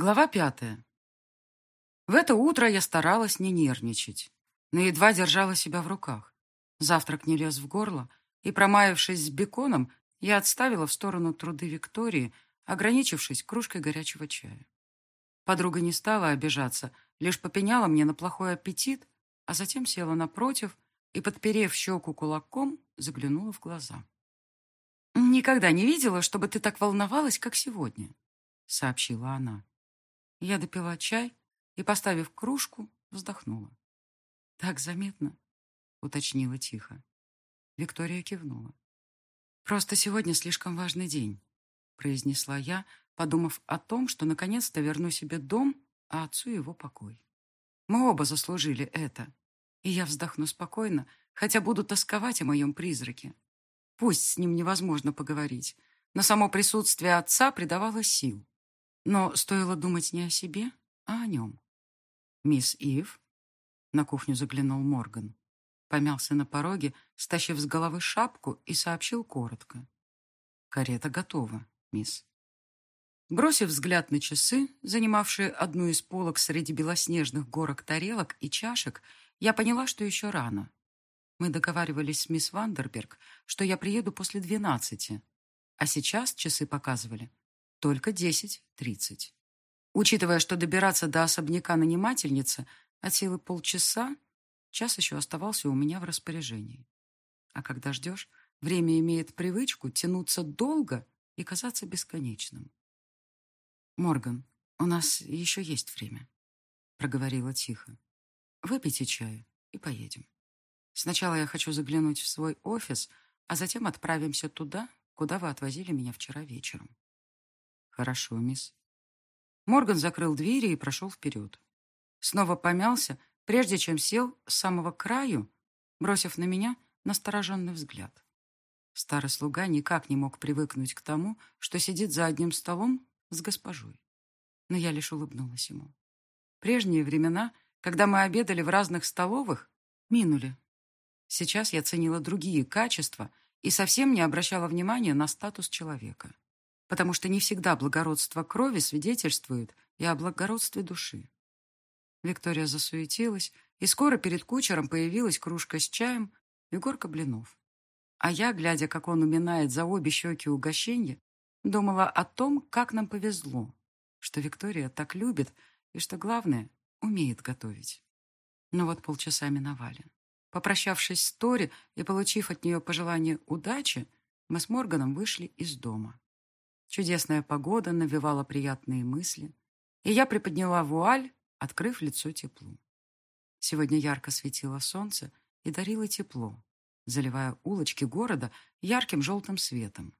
Глава пятая. В это утро я старалась не нервничать, но едва держала себя в руках. Завтрак не лез в горло, и, промаявшись с беконом, я отставила в сторону труды Виктории, ограничившись кружкой горячего чая. Подруга не стала обижаться, лишь попеняла мне на плохой аппетит, а затем села напротив и, подперев щеку кулаком, заглянула в глаза. «Никогда не видела, чтобы ты так волновалась, как сегодня», — сообщила она. Я допила чай и, поставив кружку, вздохнула. «Так заметно?» — уточнила тихо. Виктория кивнула. «Просто сегодня слишком важный день», — произнесла я, подумав о том, что наконец-то верну себе дом, а отцу его покой. Мы оба заслужили это, и я вздохну спокойно, хотя буду тосковать о моем призраке. Пусть с ним невозможно поговорить, но само присутствие отца придавало сил. Но стоило думать не о себе, а о нем. «Мисс Ив?» На кухню заглянул Морган. Помялся на пороге, стащив с головы шапку и сообщил коротко. «Карета готова, мисс». Бросив взгляд на часы, занимавшие одну из полок среди белоснежных горок тарелок и чашек, я поняла, что еще рано. Мы договаривались с мисс Вандерберг, что я приеду после двенадцати, а сейчас часы показывали только 10.30. Учитывая, что добираться до особняка нанимательницы от силы полчаса, час еще оставался у меня в распоряжении. А когда ждешь, время имеет привычку тянуться долго и казаться бесконечным. «Морган, у нас еще есть время», — проговорила тихо. «Выпейте чаю и поедем. Сначала я хочу заглянуть в свой офис, а затем отправимся туда, куда вы отвозили меня вчера вечером». «Хорошо, мисс». Морган закрыл двери и прошел вперед. Снова помялся, прежде чем сел с самого краю, бросив на меня настороженный взгляд. Старый слуга никак не мог привыкнуть к тому, что сидит за одним столом с госпожой. Но я лишь улыбнулась ему. Прежние времена, когда мы обедали в разных столовых, минули. Сейчас я ценила другие качества и совсем не обращала внимания на статус человека потому что не всегда благородство крови свидетельствует и о благородстве души. Виктория засуетилась, и скоро перед кучером появилась кружка с чаем и горка блинов. А я, глядя, как он уминает за обе щеки угощенья, думала о том, как нам повезло, что Виктория так любит и, что главное, умеет готовить. Но вот полчаса миновали. Попрощавшись с Тори и получив от нее пожелание удачи, мы с Морганом вышли из дома. Чудесная погода навевала приятные мысли, и я приподняла вуаль, открыв лицо теплу. Сегодня ярко светило солнце и дарило тепло, заливая улочки города ярким желтым светом.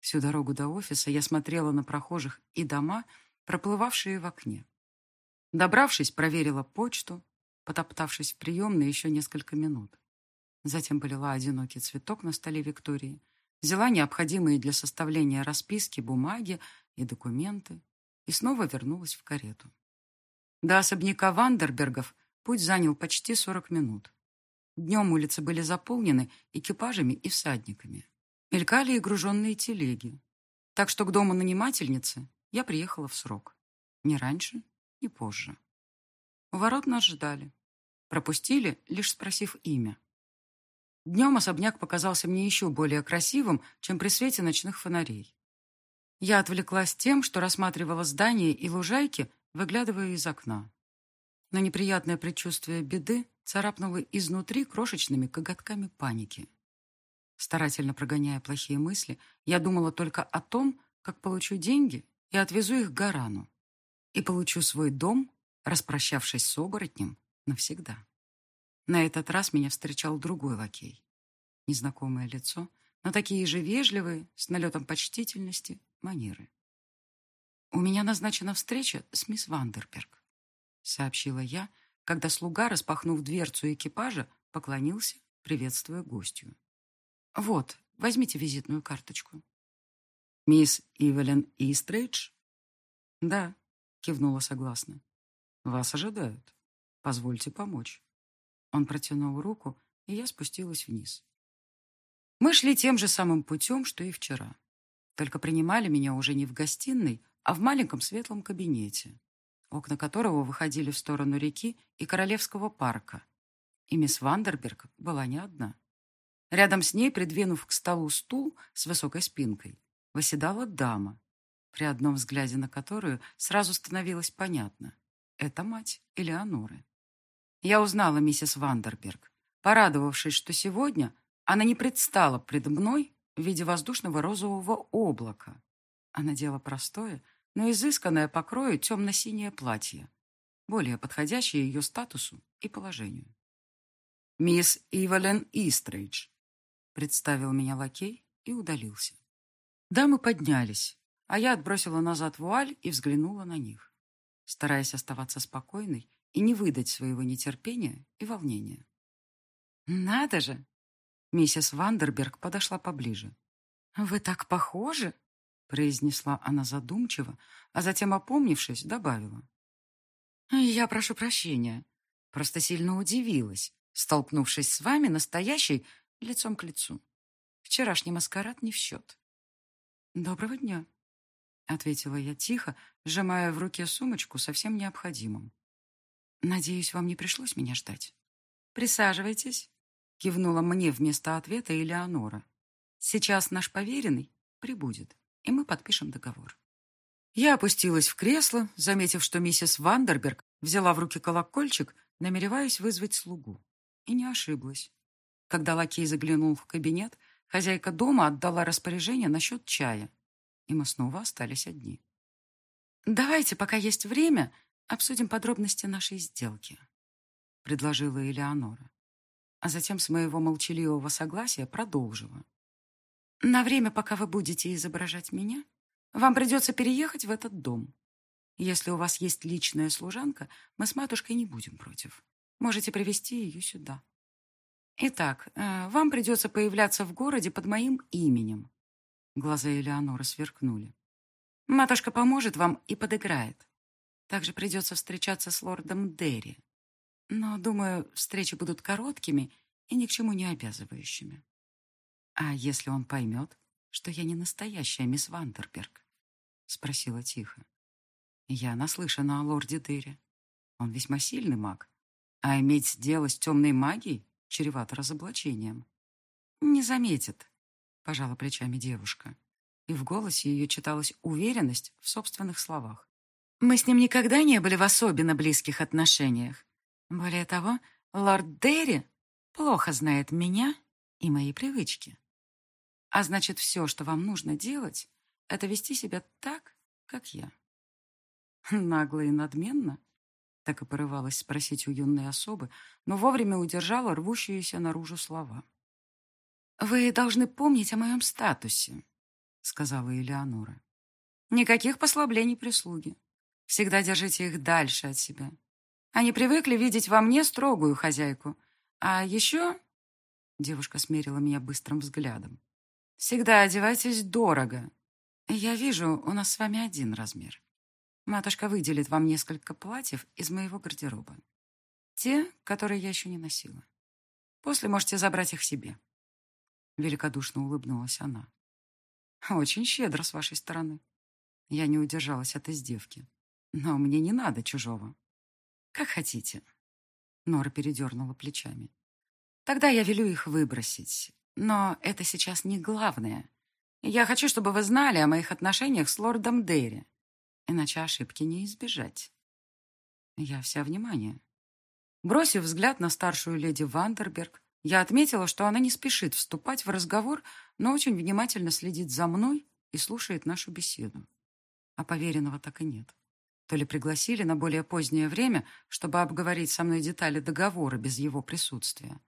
Всю дорогу до офиса я смотрела на прохожих и дома, проплывавшие в окне. Добравшись, проверила почту, потоптавшись в приемной еще несколько минут. Затем полила одинокий цветок на столе Виктории взяла необходимые для составления расписки, бумаги и документы и снова вернулась в карету. До особняка Вандербергов путь занял почти 40 минут. Днем улицы были заполнены экипажами и всадниками. Мелькали и груженные телеги. Так что к дому нанимательницы я приехала в срок. Ни раньше, ни позже. У ворот нас ждали. Пропустили, лишь спросив имя. Днем особняк показался мне еще более красивым, чем при свете ночных фонарей. Я отвлеклась тем, что рассматривала здания и лужайки, выглядывая из окна. Но неприятное предчувствие беды царапнуло изнутри крошечными коготками паники. Старательно прогоняя плохие мысли, я думала только о том, как получу деньги и отвезу их к Гарану. И получу свой дом, распрощавшись с оборотнем навсегда. На этот раз меня встречал другой лакей. Незнакомое лицо, но такие же вежливые, с налетом почтительности, манеры. «У меня назначена встреча с мисс Вандерберг», — сообщила я, когда слуга, распахнув дверцу экипажа, поклонился, приветствуя гостью. «Вот, возьмите визитную карточку». «Мисс Ивелин Истрейдж?» «Да», — кивнула согласно. «Вас ожидают. Позвольте помочь». Он протянул руку, и я спустилась вниз. Мы шли тем же самым путем, что и вчера. Только принимали меня уже не в гостиной, а в маленьком светлом кабинете, окна которого выходили в сторону реки и Королевского парка. И мисс Вандерберг была не одна. Рядом с ней, придвинув к столу стул с высокой спинкой, восседала дама, при одном взгляде на которую сразу становилось понятно. Это мать Элеоноры. Я узнала миссис Вандерберг, порадовавшись, что сегодня она не предстала предо мной в виде воздушного розового облака, а надела простое, но изысканное по крою темно-синее платье, более подходящее ее статусу и положению. «Мисс Ивален Истрейдж», — представил меня лакей и удалился. Дамы поднялись, а я отбросила назад вуаль и взглянула на них, стараясь оставаться спокойной и не выдать своего нетерпения и волнения. «Надо же!» Миссис Вандерберг подошла поближе. «Вы так похожи!» произнесла она задумчиво, а затем, опомнившись, добавила. «Я прошу прощения. Просто сильно удивилась, столкнувшись с вами настоящей лицом к лицу. Вчерашний маскарад не в счет». «Доброго дня», — ответила я тихо, сжимая в руке сумочку со всем необходимым. «Надеюсь, вам не пришлось меня ждать?» «Присаживайтесь», — кивнула мне вместо ответа Элеонора. «Сейчас наш поверенный прибудет» и мы подпишем договор. Я опустилась в кресло, заметив, что миссис Вандерберг взяла в руки колокольчик, намереваясь вызвать слугу. И не ошиблась. Когда лакей заглянул в кабинет, хозяйка дома отдала распоряжение насчет чая, и мы снова остались одни. «Давайте, пока есть время, обсудим подробности нашей сделки», — предложила Элеонора. А затем с моего молчаливого согласия продолжила. На время, пока вы будете изображать меня, вам придется переехать в этот дом. Если у вас есть личная служанка, мы с матушкой не будем против. Можете привести ее сюда. Итак, э, вам придется появляться в городе под моим именем. Глаза Элеоноры сверкнули. Матушка поможет вам и подыграет. Также придется встречаться с лордом Дерри. Но, думаю, встречи будут короткими и ни к чему не обязывающими. «А если он поймет, что я не настоящая мисс Вандерберг?» — спросила тихо. «Я наслышана о лорде Дыре. Он весьма сильный маг, а иметь дело с темной магией чревато разоблачением». «Не заметит», — пожала плечами девушка, и в голосе ее читалась уверенность в собственных словах. «Мы с ним никогда не были в особенно близких отношениях. Более того, лорд Дерри плохо знает меня и мои привычки. А значит, все, что вам нужно делать, это вести себя так, как я. Нагло и надменно? Так и порывалась спросить у юной особы, но вовремя удержала рвущиеся наружу слова. «Вы должны помнить о моем статусе», — сказала Элеонора. «Никаких послаблений прислуги. Всегда держите их дальше от себя. Они привыкли видеть во мне строгую хозяйку. А еще...» Девушка смерила меня быстрым взглядом. Всегда одевайтесь дорого. Я вижу, у нас с вами один размер. Матушка выделит вам несколько платьев из моего гардероба. Те, которые я еще не носила. После можете забрать их себе. Великодушно улыбнулась она. Очень щедро с вашей стороны. Я не удержалась от издевки. Но мне не надо чужого. Как хотите. Нора передернула плечами. Тогда я велю их выбросить. Но это сейчас не главное. Я хочу, чтобы вы знали о моих отношениях с лордом Дерри. Иначе ошибки не избежать. Я вся внимание. Бросив взгляд на старшую леди Вандерберг, я отметила, что она не спешит вступать в разговор, но очень внимательно следит за мной и слушает нашу беседу. А поверенного так и нет. То ли пригласили на более позднее время, чтобы обговорить со мной детали договора без его присутствия,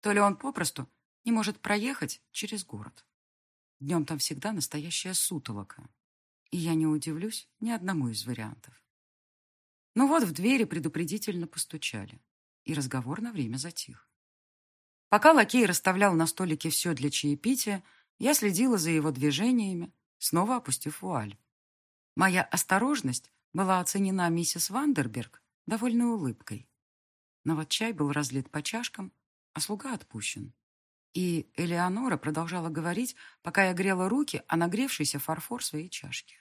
то ли он попросту не может проехать через город. Днем там всегда настоящая сутолока. И я не удивлюсь ни одному из вариантов. Но вот в двери предупредительно постучали, и разговор на время затих. Пока лакей расставлял на столике все для чаепития, я следила за его движениями, снова опустив вуаль. Моя осторожность была оценена миссис Вандерберг довольной улыбкой. Но вот чай был разлит по чашкам, а слуга отпущен. И Элеонора продолжала говорить, пока я грела руки о нагревшийся фарфор своей чашки.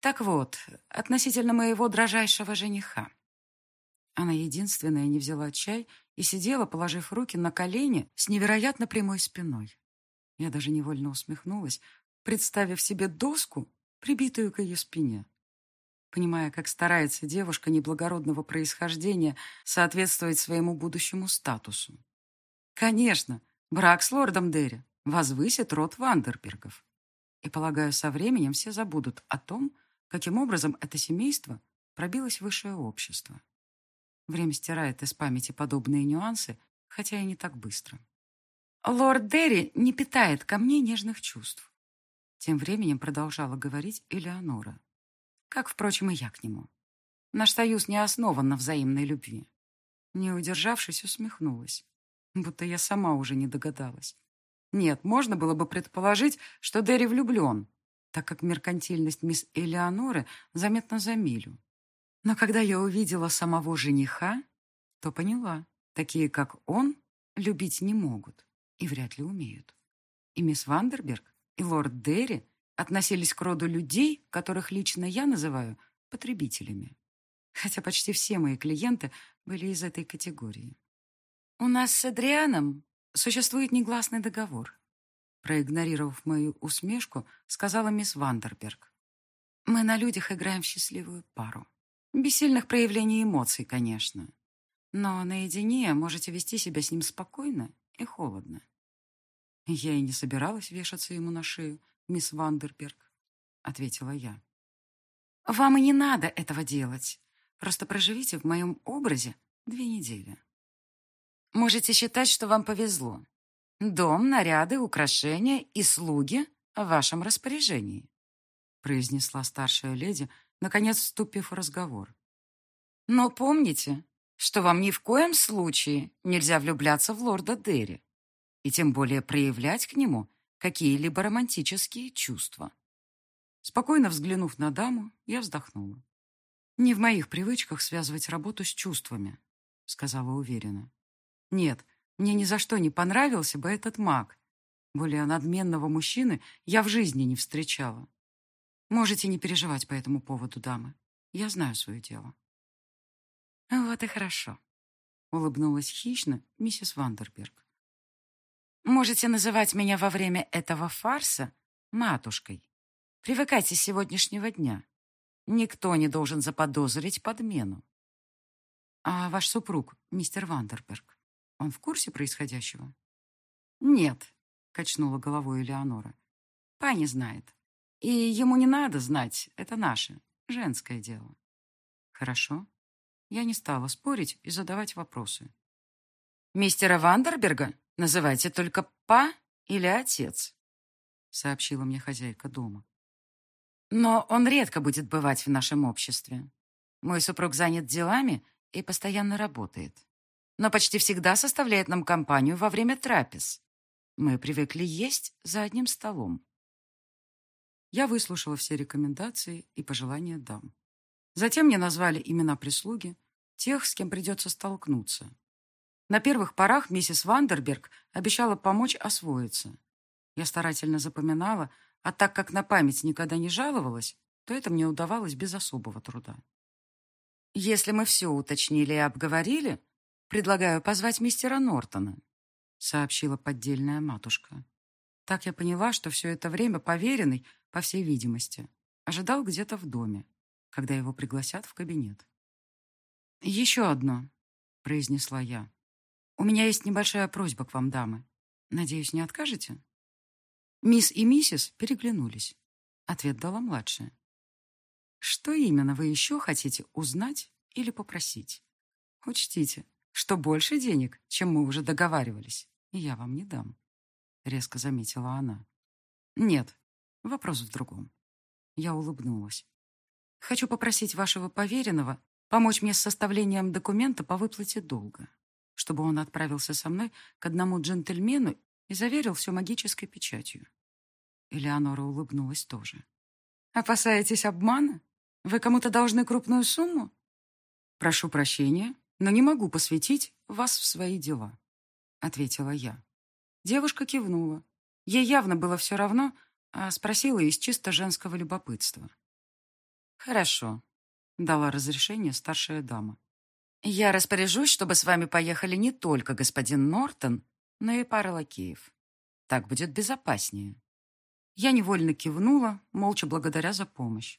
Так вот, относительно моего дрожайшего жениха. Она единственная не взяла чай и сидела, положив руки на колени с невероятно прямой спиной. Я даже невольно усмехнулась, представив себе доску, прибитую к ее спине. Понимая, как старается девушка неблагородного происхождения соответствовать своему будущему статусу. Конечно, брак с лордом Дерри возвысит род Вандербергов. И, полагаю, со временем все забудут о том, каким образом это семейство пробилось в высшее общество. Время стирает из памяти подобные нюансы, хотя и не так быстро. Лорд Дерри не питает ко мне нежных чувств. Тем временем продолжала говорить Элеонора. Как, впрочем, и я к нему. Наш союз не основан на взаимной любви. Не удержавшись, усмехнулась. Будто я сама уже не догадалась. Нет, можно было бы предположить, что Дерри влюблен, так как меркантильность мисс Элеоноры заметна за милю. Но когда я увидела самого жениха, то поняла, такие, как он, любить не могут и вряд ли умеют. И мисс Вандерберг, и лорд Дерри относились к роду людей, которых лично я называю потребителями. Хотя почти все мои клиенты были из этой категории. У нас с Адрианом существует негласный договор. Проигнорировав мою усмешку, сказала мисс Вандерберг. Мы на людях играем в счастливую пару. Без сильных проявлений эмоций, конечно. Но наедине можете вести себя с ним спокойно и холодно. Я и не собиралась вешаться ему на шею, мисс Вандерберг, ответила я. Вам и не надо этого делать. Просто проживите в моем образе две недели. Можете считать, что вам повезло. Дом, наряды, украшения и слуги в вашем распоряжении, произнесла старшая леди, наконец вступив в разговор. Но помните, что вам ни в коем случае нельзя влюбляться в лорда Дерри и тем более проявлять к нему какие-либо романтические чувства. Спокойно взглянув на даму, я вздохнула. «Не в моих привычках связывать работу с чувствами», — сказала уверенно. «Нет, мне ни за что не понравился бы этот маг. Более надменного мужчины я в жизни не встречала. Можете не переживать по этому поводу, дамы. Я знаю свое дело». «Вот и хорошо», — улыбнулась хищно миссис Вандерберг. Можете называть меня во время этого фарса матушкой. Привыкайте с сегодняшнего дня. Никто не должен заподозрить подмену. А ваш супруг, мистер Вандерберг, он в курсе происходящего? Нет, качнула головой Элеонора. Пани знает. И ему не надо знать, это наше, женское дело. Хорошо. Я не стала спорить и задавать вопросы. Мистера Вандерберга Называйте только «па» или «отец», — сообщила мне хозяйка дома. Но он редко будет бывать в нашем обществе. Мой супруг занят делами и постоянно работает. Но почти всегда составляет нам компанию во время трапез. Мы привыкли есть за одним столом. Я выслушала все рекомендации и пожелания дам. Затем мне назвали имена прислуги, тех, с кем придется столкнуться. На первых порах миссис Вандерберг обещала помочь освоиться. Я старательно запоминала, а так как на память никогда не жаловалась, то это мне удавалось без особого труда. «Если мы все уточнили и обговорили, предлагаю позвать мистера Нортона», сообщила поддельная матушка. Так я поняла, что все это время поверенный, по всей видимости, ожидал где-то в доме, когда его пригласят в кабинет. «Еще одно», — произнесла я. У меня есть небольшая просьба к вам, дамы. Надеюсь, не откажете?» Мисс и миссис переглянулись. Ответ дала младшая. «Что именно вы еще хотите узнать или попросить? Учтите, что больше денег, чем мы уже договаривались, я вам не дам», — резко заметила она. «Нет, вопрос в другом». Я улыбнулась. «Хочу попросить вашего поверенного помочь мне с составлением документа по выплате долга чтобы он отправился со мной к одному джентльмену и заверил все магической печатью. Элеонора улыбнулась тоже. «Опасаетесь обмана? Вы кому-то должны крупную сумму?» «Прошу прощения, но не могу посвятить вас в свои дела», — ответила я. Девушка кивнула. Ей явно было все равно, а спросила из чисто женского любопытства. хорошо», — дала разрешение старшая дама. «Я распоряжусь, чтобы с вами поехали не только господин Нортон, но и пара лакеев. Так будет безопаснее». Я невольно кивнула, молча благодаря за помощь.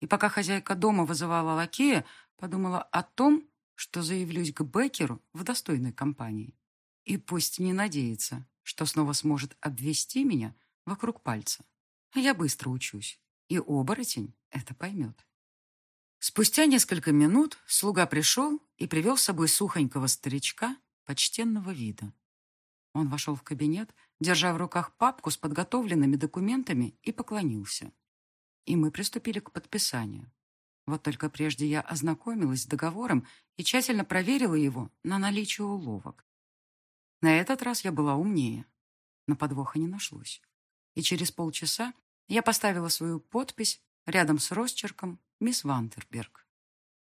И пока хозяйка дома вызывала лакея, подумала о том, что заявлюсь к Беккеру в достойной компании. И пусть не надеется, что снова сможет обвести меня вокруг пальца. Я быстро учусь, и оборотень это поймет. Спустя несколько минут слуга пришел и привел с собой сухонького старичка почтенного вида. Он вошел в кабинет, держа в руках папку с подготовленными документами и поклонился. И мы приступили к подписанию. Вот только прежде я ознакомилась с договором и тщательно проверила его на наличие уловок. На этот раз я была умнее, но подвоха не нашлось. И через полчаса я поставила свою подпись рядом с росчерком мисс Вантерберг.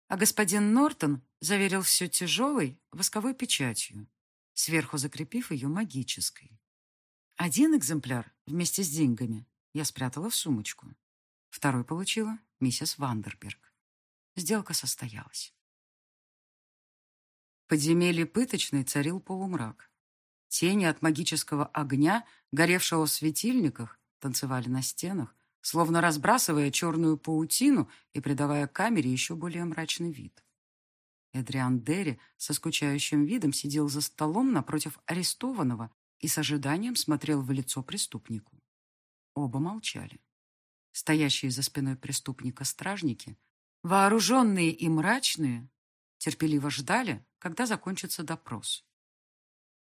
А господин Нортон заверил все тяжелой восковой печатью, сверху закрепив ее магической. Один экземпляр вместе с деньгами я спрятала в сумочку. Второй получила миссис Вандерберг. Сделка состоялась. В подземелье пыточной царил полумрак. Тени от магического огня, горевшего в светильниках, танцевали на стенах, словно разбрасывая черную паутину и придавая камере еще более мрачный вид. Эдриан Дерри со скучающим видом сидел за столом напротив арестованного и с ожиданием смотрел в лицо преступнику. Оба молчали. Стоящие за спиной преступника стражники, вооруженные и мрачные, терпеливо ждали, когда закончится допрос.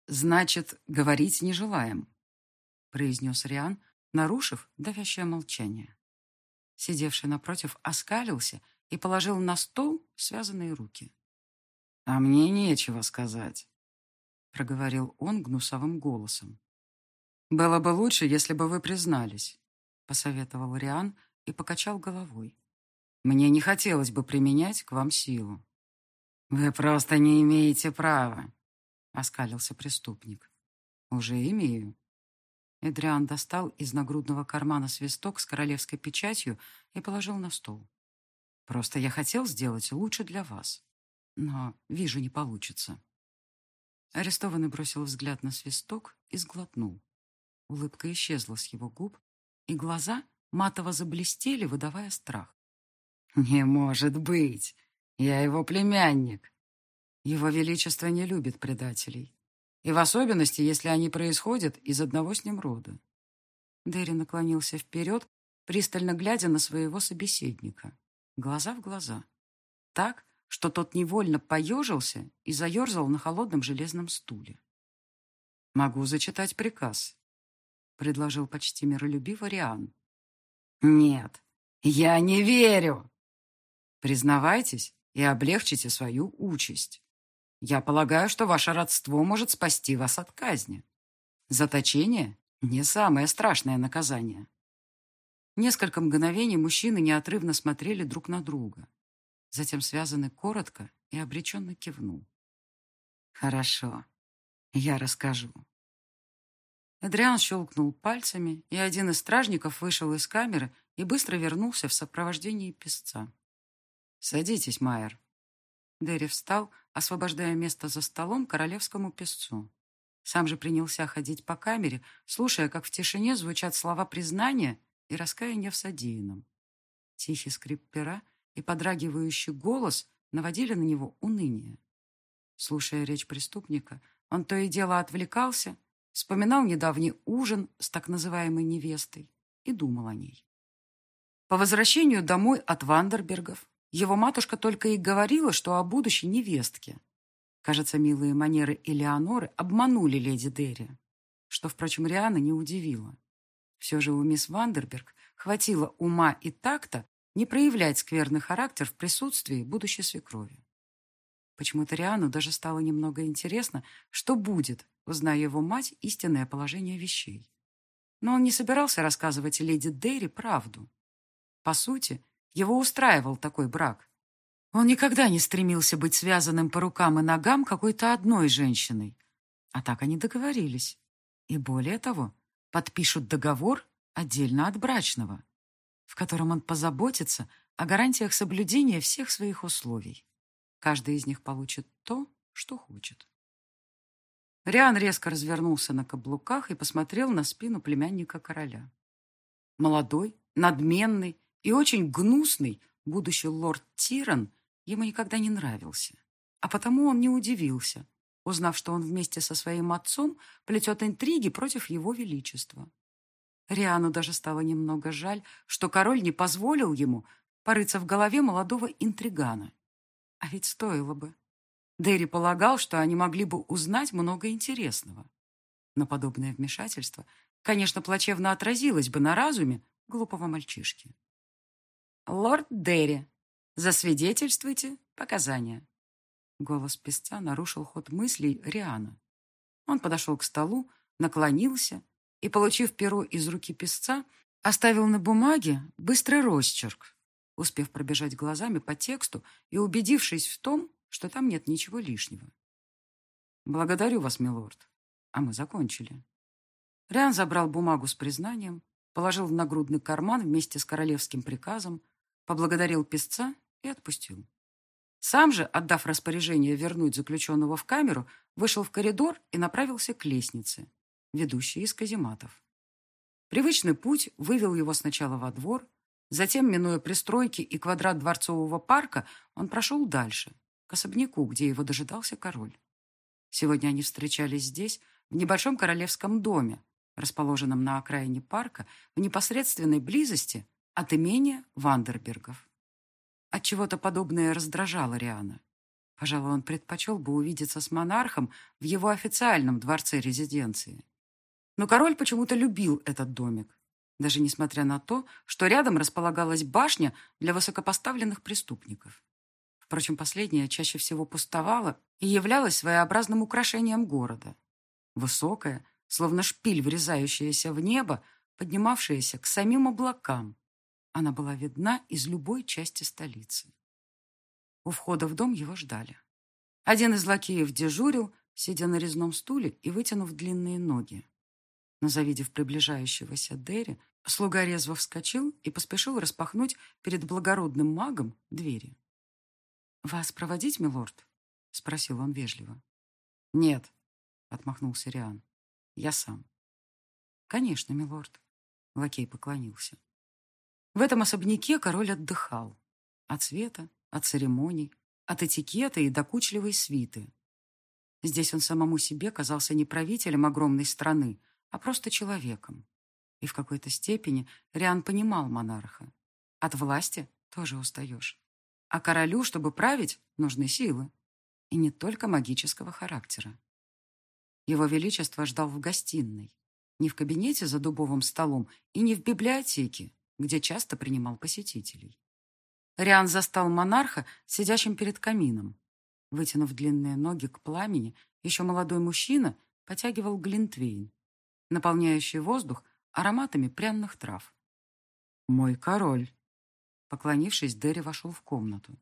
«Значит, говорить не желаем», — произнес Риан, нарушив давящее молчание. Сидевший напротив оскалился и положил на стол связанные руки. «А мне нечего сказать», — проговорил он гнусовым голосом. «Было бы лучше, если бы вы признались», — посоветовал Риан и покачал головой. «Мне не хотелось бы применять к вам силу». «Вы просто не имеете права», — оскалился преступник. «Уже имею», Эдриан достал из нагрудного кармана свисток с королевской печатью и положил на стол. «Просто я хотел сделать лучше для вас. Но, вижу, не получится». Арестованный бросил взгляд на свисток и сглотнул. Улыбка исчезла с его губ, и глаза матово заблестели, выдавая страх. «Не может быть! Я его племянник!» Его Величество не любит предателей. И в особенности, если они происходят из одного с ним рода. Дерри наклонился вперед, пристально глядя на своего собеседника. Глаза в глаза. Так, что тот невольно поежился и заерзал на холодном железном стуле. «Могу зачитать приказ», — предложил почти миролюбиво Риан. «Нет, я не верю!» «Признавайтесь и облегчите свою участь». Я полагаю, что ваше родство может спасти вас от казни. Заточение — не самое страшное наказание. Несколько мгновений мужчины неотрывно смотрели друг на друга. Затем связаны коротко и обреченно кивнул. «Хорошо, я расскажу». Эдриан щелкнул пальцами, и один из стражников вышел из камеры и быстро вернулся в сопровождении песца. «Садитесь, Майер», Дерри встал, освобождая место за столом королевскому песцу. Сам же принялся ходить по камере, слушая, как в тишине звучат слова признания и раскаяния в содеянном. Тихий скрип пера и подрагивающий голос наводили на него уныние. Слушая речь преступника, он то и дело отвлекался, вспоминал недавний ужин с так называемой невестой и думал о ней. По возвращению домой от Вандербергов его матушка только и говорила, что о будущей невестке. Кажется, милые манеры Элеоноры обманули леди Дерри, что, впрочем, Риана не удивило. Все же у мисс Вандерберг хватило ума и такта не проявлять скверный характер в присутствии будущей свекрови. Почему-то Риану даже стало немного интересно, что будет, узная его мать истинное положение вещей. Но он не собирался рассказывать леди Дерри правду. По сути, его устраивал такой брак. Он никогда не стремился быть связанным по рукам и ногам какой-то одной женщиной. А так они договорились. И более того, подпишут договор отдельно от брачного, в котором он позаботится о гарантиях соблюдения всех своих условий. Каждый из них получит то, что хочет. Риан резко развернулся на каблуках и посмотрел на спину племянника короля. Молодой, надменный и очень гнусный будущий лорд Тиран ему никогда не нравился. А потому он не удивился, узнав, что он вместе со своим отцом плетет интриги против его величества. Риану даже стало немного жаль, что король не позволил ему порыться в голове молодого интригана. А ведь стоило бы. Дэри полагал, что они могли бы узнать много интересного. Но подобное вмешательство, конечно, плачевно отразилось бы на разуме глупого мальчишки. «Лорд Дерри, засвидетельствуйте показания». Голос песца нарушил ход мыслей Риана. Он подошел к столу, наклонился и, получив перо из руки песца, оставил на бумаге быстрый росчерк, успев пробежать глазами по тексту и убедившись в том, что там нет ничего лишнего. «Благодарю вас, милорд. А мы закончили». Риан забрал бумагу с признанием, положил в нагрудный карман вместе с королевским приказом, поблагодарил песца и отпустил. Сам же, отдав распоряжение вернуть заключенного в камеру, вышел в коридор и направился к лестнице, ведущей из казематов. Привычный путь вывел его сначала во двор, затем, минуя пристройки и квадрат дворцового парка, он прошел дальше, к особняку, где его дожидался король. Сегодня они встречались здесь, в небольшом королевском доме, расположенном на окраине парка, в непосредственной близости от имения Вандербергов. Отчего-то подобное раздражало Риана. Пожалуй, он предпочел бы увидеться с монархом в его официальном дворце резиденции. Но король почему-то любил этот домик, даже несмотря на то, что рядом располагалась башня для высокопоставленных преступников. Впрочем, последняя чаще всего пустовала и являлась своеобразным украшением города. Высокая, словно шпиль, врезающаяся в небо, поднимавшаяся к самим облакам. Она была видна из любой части столицы. У входа в дом его ждали. Один из лакеев дежурил, сидя на резном стуле и вытянув длинные ноги. Но, завидев приближающегося Дерри, слуга резво вскочил и поспешил распахнуть перед благородным магом двери. «Вас проводить, милорд?» — спросил он вежливо. «Нет», — отмахнулся Риан. Я сам. Конечно, милорд. Лакей поклонился. В этом особняке король отдыхал. От света, от церемоний, от этикета и докучливой свиты. Здесь он самому себе казался не правителем огромной страны, а просто человеком. И в какой-то степени Риан понимал монарха. От власти тоже устаешь. А королю, чтобы править, нужны силы. И не только магического характера. Его Величество ждал в гостиной. Не в кабинете за дубовым столом и не в библиотеке, где часто принимал посетителей. Риан застал монарха, сидящим перед камином. Вытянув длинные ноги к пламени, еще молодой мужчина потягивал глинтвейн, наполняющий воздух ароматами пряных трав. «Мой король!» Поклонившись, Дерри вошел в комнату.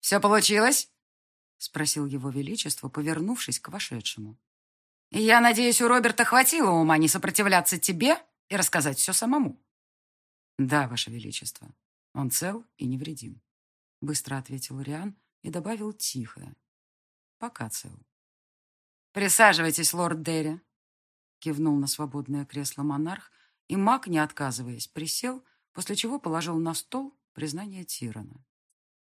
«Все получилось?» — спросил его величество, повернувшись к вошедшему. Я надеюсь, у Роберта хватило ума не сопротивляться тебе и рассказать все самому. Да, Ваше Величество, он цел и невредим. Быстро ответил Риан и добавил тихо. Пока цел. Присаживайтесь, лорд Дерри. Кивнул на свободное кресло монарх, и маг, не отказываясь, присел, после чего положил на стол признание Тирана.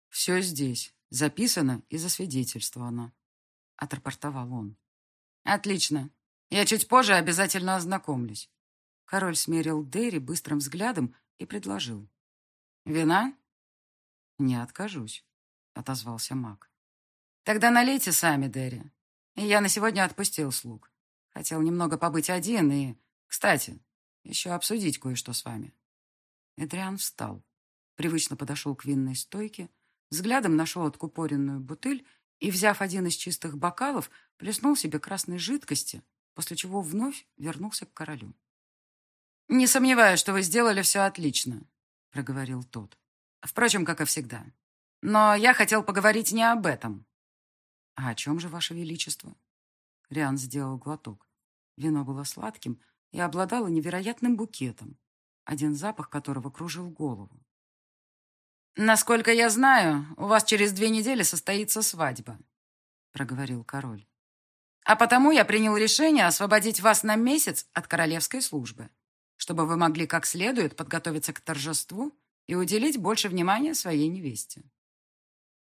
«Все здесь, записано и засвидетельствовано», — отрапортовал он. «Отлично. Я чуть позже обязательно ознакомлюсь». Король смерил Дерри быстрым взглядом и предложил. «Вина?» «Не откажусь», — отозвался маг. «Тогда налейте сами, Дерри. Я на сегодня отпустил слуг. Хотел немного побыть один и, кстати, еще обсудить кое-что с вами». Эдриан встал, привычно подошел к винной стойке, взглядом нашел откупоренную бутыль и, взяв один из чистых бокалов, плеснул себе красной жидкости, после чего вновь вернулся к королю. «Не сомневаюсь, что вы сделали все отлично», — проговорил тот. «Впрочем, как и всегда. Но я хотел поговорить не об этом». «А о чем же, ваше величество?» Риан сделал глоток. Вино было сладким и обладало невероятным букетом, один запах которого кружил голову. «Насколько я знаю, у вас через две недели состоится свадьба», — проговорил король. «А потому я принял решение освободить вас на месяц от королевской службы, чтобы вы могли как следует подготовиться к торжеству и уделить больше внимания своей невесте».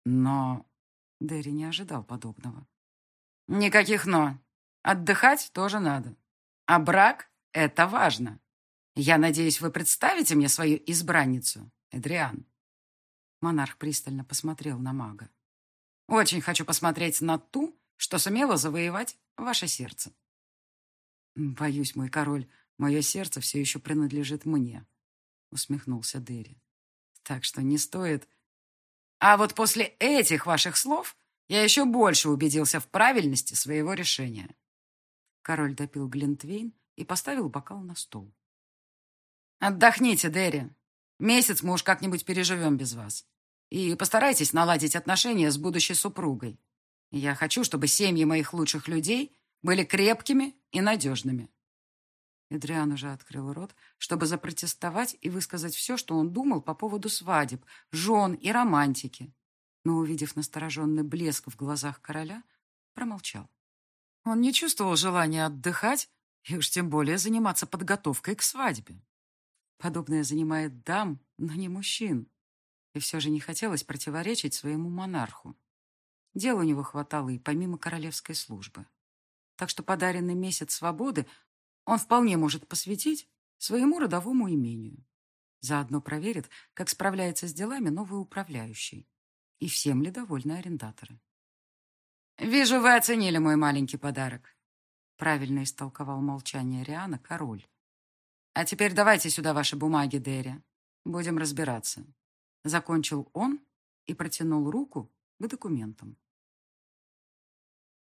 Но Дерри не ожидал подобного. «Никаких «но». Отдыхать тоже надо. А брак — это важно. Я надеюсь, вы представите мне свою избранницу, Эдриан». Монарх пристально посмотрел на мага. «Очень хочу посмотреть на ту, что сумела завоевать ваше сердце». «Боюсь, мой король, мое сердце все еще принадлежит мне», — усмехнулся Дерри. «Так что не стоит...» «А вот после этих ваших слов я еще больше убедился в правильности своего решения». Король допил Глинтвейн и поставил бокал на стол. «Отдохните, Дерри. Месяц мы уж как-нибудь переживем без вас. И постарайтесь наладить отношения с будущей супругой. Я хочу, чтобы семьи моих лучших людей были крепкими и надежными». Эдриан уже открыл рот, чтобы запротестовать и высказать все, что он думал по поводу свадеб, жен и романтики. Но, увидев настороженный блеск в глазах короля, промолчал. Он не чувствовал желания отдыхать и уж тем более заниматься подготовкой к свадьбе. Подобное занимает дам, но не мужчин и все же не хотелось противоречить своему монарху. Дел у него хватало и помимо королевской службы. Так что подаренный месяц свободы он вполне может посвятить своему родовому имению. Заодно проверит, как справляется с делами новый управляющий. И всем ли довольны арендаторы. «Вижу, вы оценили мой маленький подарок», — правильно истолковал молчание Риана король. «А теперь давайте сюда ваши бумаги, Дерри. Будем разбираться». Закончил он и протянул руку к документам.